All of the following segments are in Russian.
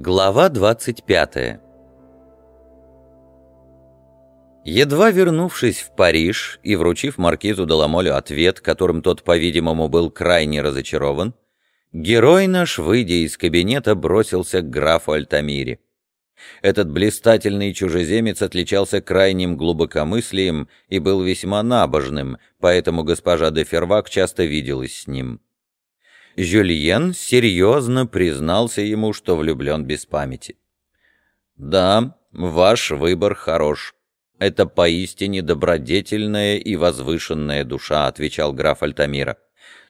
Глава 25 Едва вернувшись в Париж и вручив маркизу Деламолю ответ, которым тот, по-видимому, был крайне разочарован, герой наш, выйдя из кабинета, бросился к графу Альтамире. Этот блистательный чужеземец отличался крайним глубокомыслием и был весьма набожным, поэтому госпожа де Фервак часто виделась с ним. Жюльен серьезно признался ему, что влюблен без памяти. «Да, ваш выбор хорош. Это поистине добродетельная и возвышенная душа», — отвечал граф Альтамира.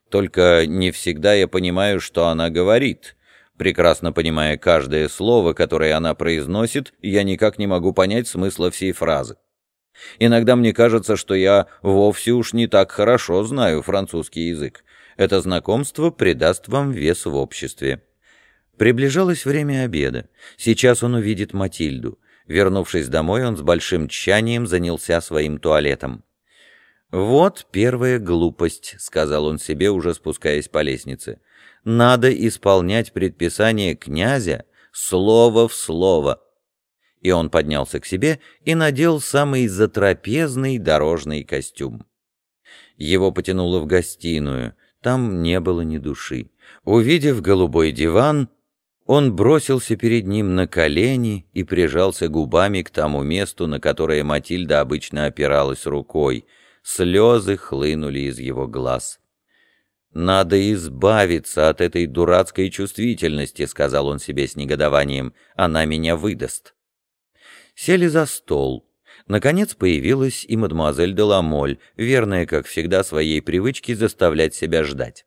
«Только не всегда я понимаю, что она говорит. Прекрасно понимая каждое слово, которое она произносит, я никак не могу понять смысла всей фразы. Иногда мне кажется, что я вовсе уж не так хорошо знаю французский язык. Это знакомство придаст вам вес в обществе. Приближалось время обеда. Сейчас он увидит Матильду. Вернувшись домой, он с большим тщанием занялся своим туалетом. «Вот первая глупость», — сказал он себе, уже спускаясь по лестнице. «Надо исполнять предписание князя слово в слово». И он поднялся к себе и надел самый затрапезный дорожный костюм. Его потянуло в гостиную — там не было ни души. Увидев голубой диван, он бросился перед ним на колени и прижался губами к тому месту, на которое Матильда обычно опиралась рукой. Слезы хлынули из его глаз. «Надо избавиться от этой дурацкой чувствительности», — сказал он себе с негодованием. «Она меня выдаст». Сели за стол. Наконец появилась и мадемуазель де Ламоль, верная, как всегда, своей привычке заставлять себя ждать.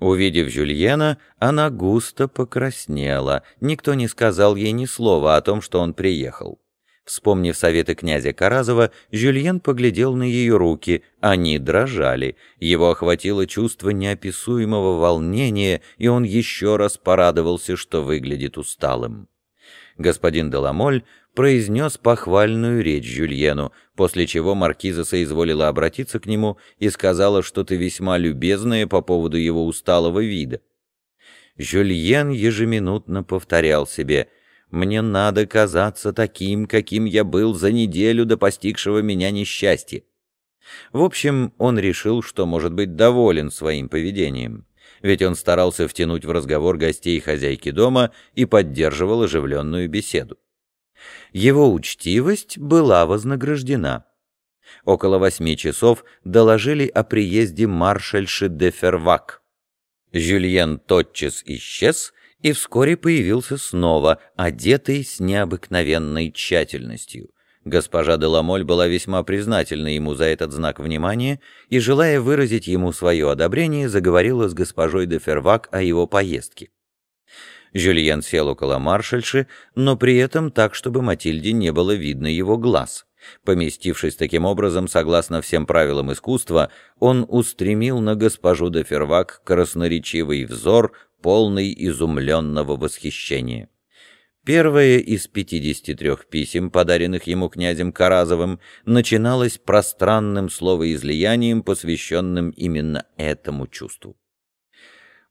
Увидев Жюльена, она густо покраснела. Никто не сказал ей ни слова о том, что он приехал. Вспомнив советы князя Каразова, Жюльен поглядел на ее руки. Они дрожали. Его охватило чувство неописуемого волнения, и он еще раз порадовался, что выглядит усталым. Господин Деламоль произнес похвальную речь Жюльену, после чего маркиза соизволила обратиться к нему и сказала что-то весьма любезное по поводу его усталого вида. Жюльен ежеминутно повторял себе «Мне надо казаться таким, каким я был за неделю до постигшего меня несчастья». В общем, он решил, что может быть доволен своим поведением ведь он старался втянуть в разговор гостей хозяйки дома и поддерживал оживленную беседу. Его учтивость была вознаграждена. Около восьми часов доложили о приезде маршальши де Фервак. Жюльен тотчас исчез и вскоре появился снова, одетый с необыкновенной тщательностью. Госпожа де Ламоль была весьма признательна ему за этот знак внимания и, желая выразить ему свое одобрение, заговорила с госпожой де Фервак о его поездке. Жюльен сел около маршальши, но при этом так, чтобы Матильде не было видно его глаз. Поместившись таким образом, согласно всем правилам искусства, он устремил на госпожу де Фервак красноречивый взор, полный изумленного восхищения. Первое из 53 писем, подаренных ему князем Каразовым, начиналось пространным словоизлиянием, посвященным именно этому чувству.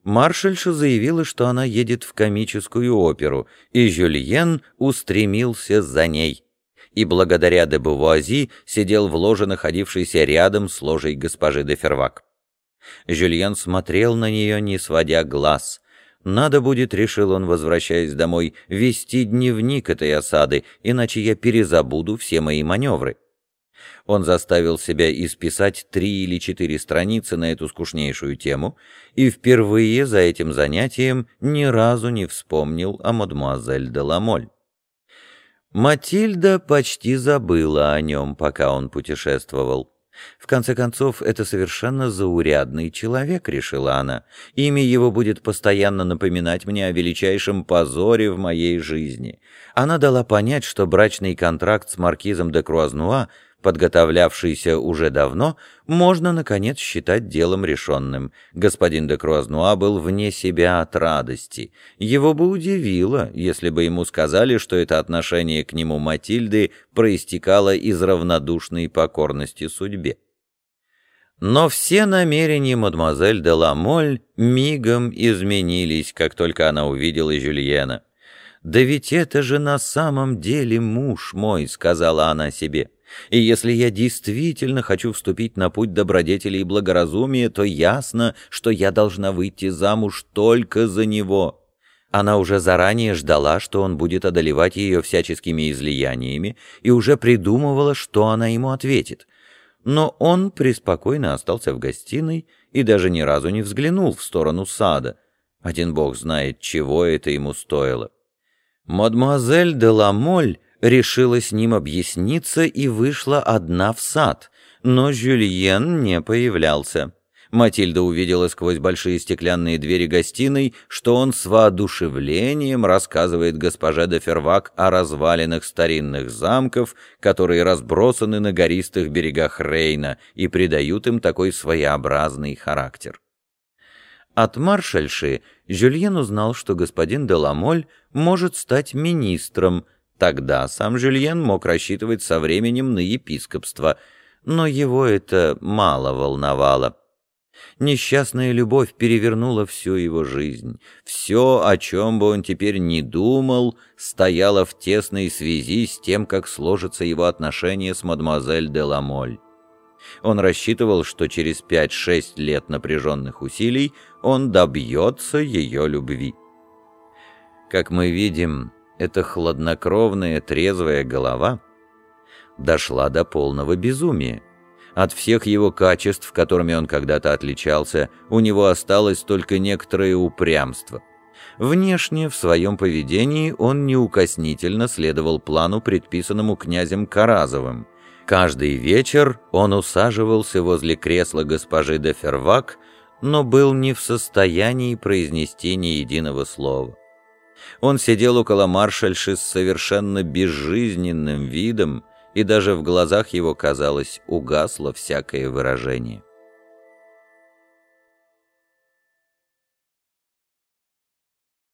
Маршальша заявила, что она едет в комическую оперу, и Жюльен устремился за ней. И благодаря де Бувуази сидел в ложе, находившейся рядом с ложей госпожи де Фервак. Жюльен смотрел на нее, не сводя глаз. «Надо будет, — решил он, возвращаясь домой, — вести дневник этой осады, иначе я перезабуду все мои маневры». Он заставил себя исписать три или четыре страницы на эту скучнейшую тему и впервые за этим занятием ни разу не вспомнил о мадемуазель де Ламоль. Матильда почти забыла о нем, пока он путешествовал. В конце концов, это совершенно заурядный человек, решила она. Имя его будет постоянно напоминать мне о величайшем позоре в моей жизни. Она дала понять, что брачный контракт с маркизом де Круазнуа подготовлявшийся уже давно, можно, наконец, считать делом решенным. Господин де Круазнуа был вне себя от радости. Его бы удивило, если бы ему сказали, что это отношение к нему Матильды проистекало из равнодушной покорности судьбе. Но все намерения мадемуазель де Ламоль мигом изменились, как только она увидела Жюльена. «Да ведь это же на самом деле муж мой», — сказала она себе. «И если я действительно хочу вступить на путь добродетели и благоразумия, то ясно, что я должна выйти замуж только за него». Она уже заранее ждала, что он будет одолевать ее всяческими излияниями, и уже придумывала, что она ему ответит. Но он преспокойно остался в гостиной и даже ни разу не взглянул в сторону сада. Один бог знает, чего это ему стоило. Мадемуазель де Ламоль решила с ним объясниться и вышла одна в сад, но Жюльен не появлялся. Матильда увидела сквозь большие стеклянные двери гостиной, что он с воодушевлением рассказывает госпоже де Фервак о развалинах старинных замков, которые разбросаны на гористых берегах Рейна и придают им такой своеобразный характер. От маршальши Жюльен узнал, что господин де Ламоль может стать министром. Тогда сам Жюльен мог рассчитывать со временем на епископство, но его это мало волновало. Несчастная любовь перевернула всю его жизнь. Все, о чем бы он теперь не думал, стояло в тесной связи с тем, как сложатся его отношения с мадемуазель де Ламоль. Он рассчитывал, что через пять-шесть лет напряженных усилий он добьется ее любви. Как мы видим, эта хладнокровная трезвая голова дошла до полного безумия. От всех его качеств, которыми он когда-то отличался, у него осталось только некоторое упрямство. Внешне, в своем поведении, он неукоснительно следовал плану, предписанному князем Каразовым. Каждый вечер он усаживался возле кресла госпожи де Фервак, но был не в состоянии произнести ни единого слова. Он сидел около маршальши с совершенно безжизненным видом, и даже в глазах его, казалось, угасло всякое выражение.